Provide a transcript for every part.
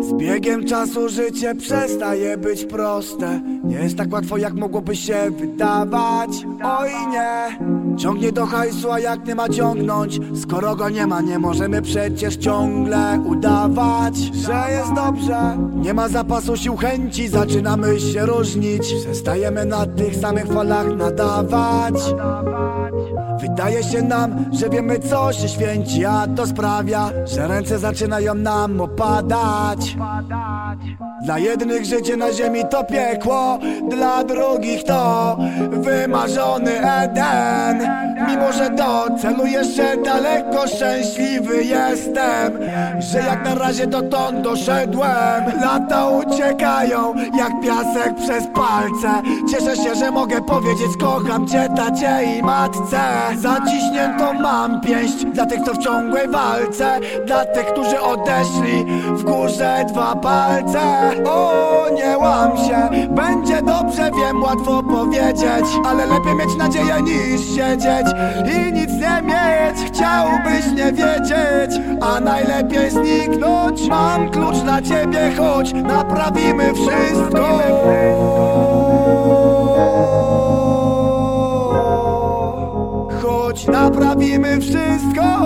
Z biegiem czasu życie przestaje być proste. Nie jest tak łatwo jak mogłoby się wydawać. Oj nie. Ciągnie do hajsu, a jak nie ma ciągnąć? Skoro go nie ma, nie możemy przecież ciągle udawać Że jest dobrze. Nie ma zapasu sił chęci, zaczynamy się różnić. Przestajemy na tych samych falach nadawać. Wydaje się nam, że wiemy co się święci A to sprawia, że ręce zaczynają nam opadać Dla jednych życie na ziemi to piekło Dla drugich to wymarzony Eden. Mimo, że do celu jeszcze daleko szczęśliwy jestem Że jak na razie dotąd doszedłem. Lata uciekają jak piasek przez palce. Cieszę się, że mogę powiedzieć kocham cię tacie i matce. Zaciśniętą mam pięść dla tych co w ciągłej walce. Dla tych, którzy odeszli w górze dwa palce O, nie łam się, będzie dobrze, wiem, łatwo powiedzieć Ale lepiej mieć nadzieję niż siedzieć i nic nie mieć. Chciałbyś nie wiedzieć, a najlepiej zniknąć. Mam klucz dla ciebie, chodź, naprawimy wszystko. Chodź, naprawimy wszystko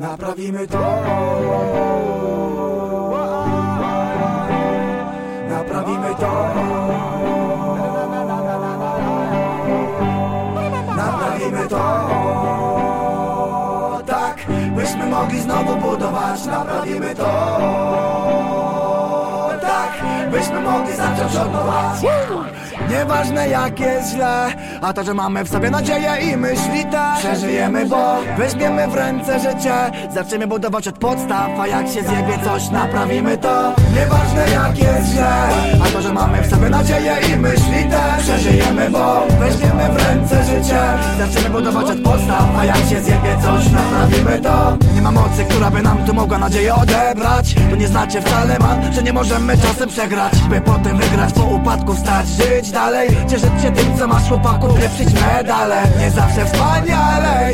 Naprawimy to. Naprawimy to. Naprawimy to. Tak, byśmy mogli znowu budować. Naprawimy to. Tak, byśmy mogli zacząć od Nieważne jak jest źle A to, że mamy w sobie nadzieję i myśli te Przeżyjemy, bo weźmiemy w ręce życie. Zaczniemy budować od podstaw A jak się zjebie coś, naprawimy to. Nieważne jak jest źle A to, że mamy w sobie nadzieję i myśli te Przeżyjemy, bo weźmiemy w ręce życie. Zaczniemy budować od podstaw A jak się zjebie coś, naprawimy to Ma która by nam tu mogła nadzieję odebrać. To nie znacie wcale man, że nie możemy czasem przegrać. By potem wygrać, po upadku wstać, żyć dalej. Cieszyć się tym, co masz chłopaków, pieprzyć medale. Nie zawsze wspaniale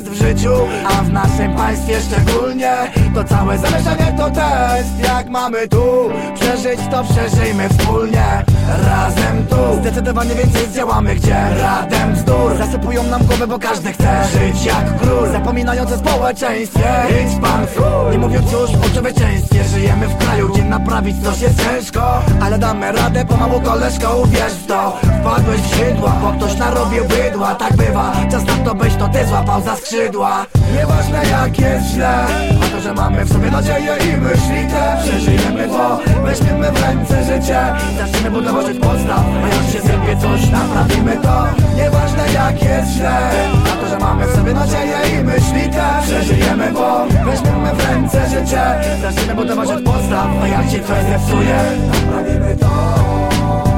jest w życiu A w naszym państwie szczególnie. To całe zamieszanie to test Jak mamy tu przeżyć, to przeżyjmy wspólnie. Razem tu Zdecydowanie więcej zdziałamy, gdzie radem bzdur Zasypują nam głowę, bo każdy chce żyć jak król. Zapominając o społeczeństwie Idź pan Nie mówiąc już o człowieczeństwie Żyjemy w kraju, gdzie naprawić coś jest ciężko. Ale damy radę pomału koleżko, uwierz w to. Wpadłeś w sidła, bo ktoś narobił bydła. Tak bywa, czas na to byś to ty złapał za skrzydła Nieważne jak jest źle A to, że mamy w sobie nadzieję i myśli te. Przeżyjemy to, weźmiemy w ręce życie. Zaczniemy budować od podstaw A jak się zjebie coś, naprawimy to. Nieważne jak jest źle A to, że mamy w sobie nadzieję i myśli te. Przeżyjemy, bo weźmiemy w ręce życie. Zaczniemy budować od podstaw A jak się coś zepsuje, naprawimy to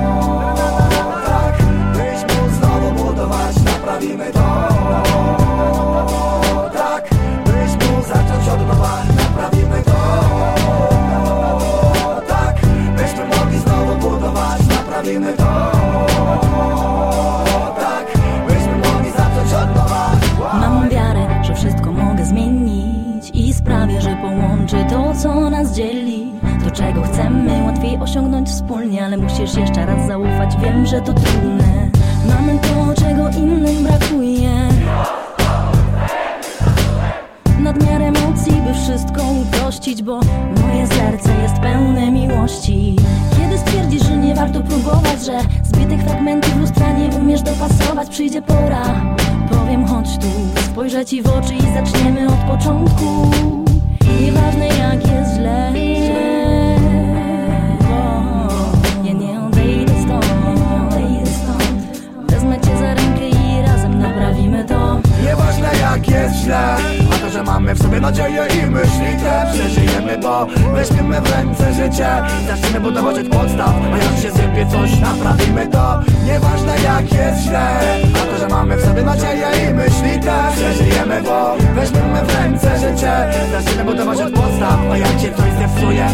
czego chcemy, łatwiej osiągnąć wspólnie, ale musisz jeszcze raz zaufać. Wiem, że to trudne. Mamy to, czego innym brakuje. Nadmiar emocji, by wszystko uprościć, bo moje serce jest pełne miłości. Kiedy stwierdzisz, że nie warto próbować, że zbitych fragmentów lustra nie umiesz dopasować, przyjdzie pora. Powiem, chodź tu, spojrzę ci w oczy i zaczniemy od początku. Nieważne jak te Przeżyjemy, bo weźmiemy w ręce życie. Zaczniemy budować od podstaw A jak się zjebie coś, naprawimy. To Nieważne jak jest źle A to, że mamy w sobie nadzieję i myśli te Przeżyjemy, bo weźmiemy w ręce życie. Zaczniemy budować od podstaw A jak się coś zepsuje